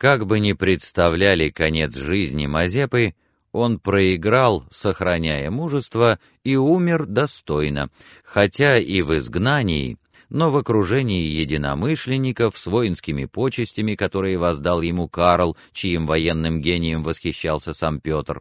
Как бы ни представляли конец жизни Мазепы, он проиграл, сохраняя мужество, и умер достойно, хотя и в изгнании, но в окружении единомышленников с воинскими почестями, которые воздал ему Карл, чьим военным гением восхищался сам Петр.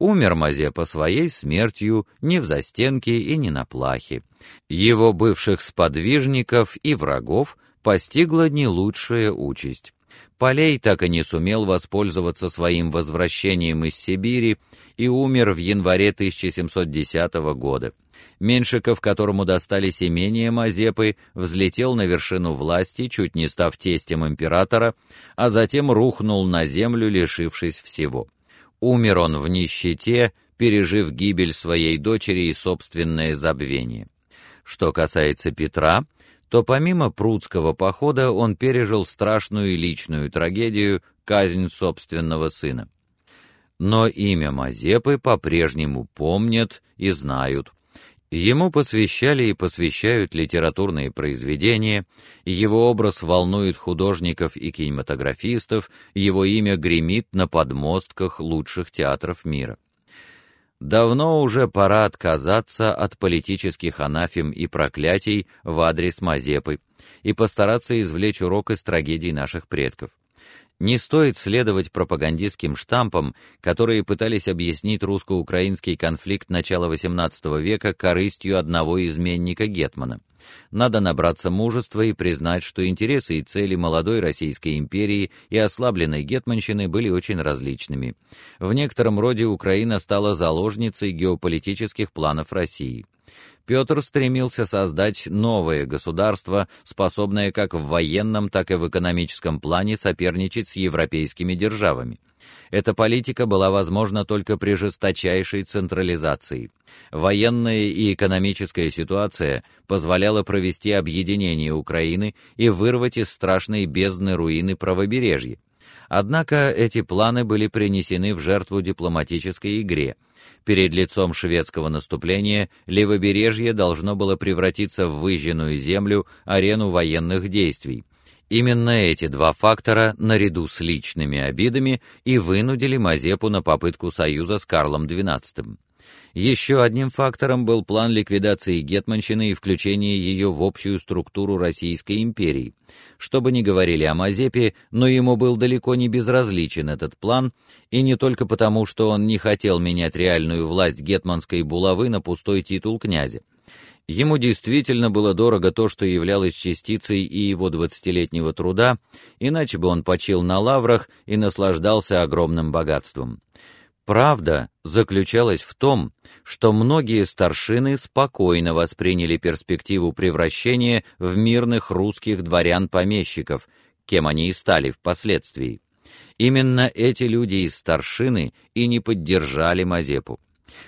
Умер Мазепа своей смертью не в застенке и не на плахе. Его бывших сподвижников и врагов постигла не лучшая участь. Полей так и не сумел воспользоваться своим возвращением из Сибири и умер в январе 1710 года. Меншиков, которому достались имения Мазепы, взлетел на вершину власти, чуть не став тестем императора, а затем рухнул на землю, лишившись всего. Умер он в нищете, пережив гибель своей дочери и собственное забвение. Что касается Петра, то помимо прудского похода он пережил страшную личную трагедию казнь собственного сына. Но имя Мазепы по-прежнему помнят и знают. Ему посвящали и посвящают литературные произведения, его образ волнует художников и кинематографистов, его имя гремит на подмостках лучших театров мира. Давно уже пора отказаться от политических анафем и проклятий в адрес Мазепы и постараться извлечь урок из трагедий наших предков. Не стоит следовать пропагандистским штампам, которые пытались объяснить русско-украинский конфликт начала XVIII века корыстью одного изменника гетмана. Надо набраться мужества и признать, что интересы и цели молодой Российской империи и ослабленной гетманщины были очень различными. В некотором роде Украина стала заложницей геополитических планов России. Петр стремился создать новое государство, способное как в военном, так и в экономическом плане соперничать с европейскими державами. Эта политика была возможна только при жесточайшей централизации. Военная и экономическая ситуация позволяла провести объединение Украины и вырвать из страшной бездны руины правобережья. Однако эти планы были принесены в жертву дипломатической игре – Перед лицом шведского наступления левобережье должно было превратиться в выжженную землю, арену военных действий. Именно эти два фактора, наряду с личными обидами, и вынудили Мазепу на попытку союза с Карлом XII. Еще одним фактором был план ликвидации гетманщины и включения ее в общую структуру Российской империи. Что бы ни говорили о Мазепе, но ему был далеко не безразличен этот план, и не только потому, что он не хотел менять реальную власть гетманской булавы на пустой титул князя. Ему действительно было дорого то, что являлось частицей и его двадцатилетнего труда, иначе бы он почил на лаврах и наслаждался огромным богатством. Правда заключалась в том, что многие старшины спокойно восприняли перспективу превращения в мирных русских дворян-помещиков, кем они и стали впоследствии. Именно эти люди из старшины и не поддержали Мазепу.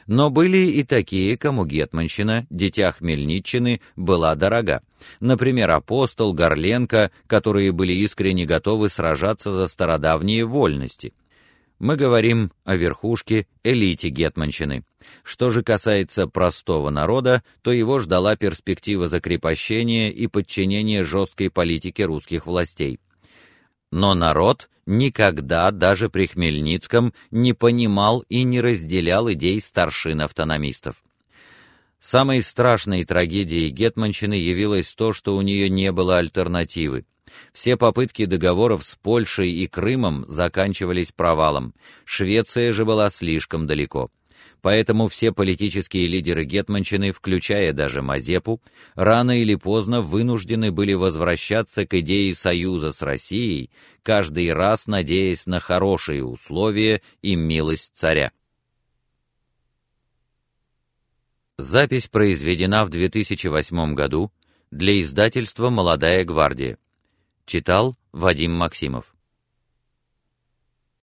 Но были и такие, кому гетманщина, дитя Хмельниччины, была дорога. Например, апостол Горленко, которые были искренне готовы сражаться за стародавние вольности мы говорим о верхушке, элите гетманщины. Что же касается простого народа, то его ждала перспектива закрепощения и подчинения жесткой политике русских властей. Но народ никогда даже при Хмельницком не понимал и не разделял идей старшин-автономистов. Самой страшной трагедией гетманщины явилось то, что у нее не было альтернативы. Все попытки договоров с Польшей и Крымом заканчивались провалом. Швеция же была слишком далеко. Поэтому все политические лидеры гетманщины, включая даже Мазепу, рано или поздно вынуждены были возвращаться к идее союза с Россией, каждый раз надеясь на хорошие условия и милость царя. Запись произведена в 2008 году для издательства Молодая гвардия. Читал Вадим Максимов.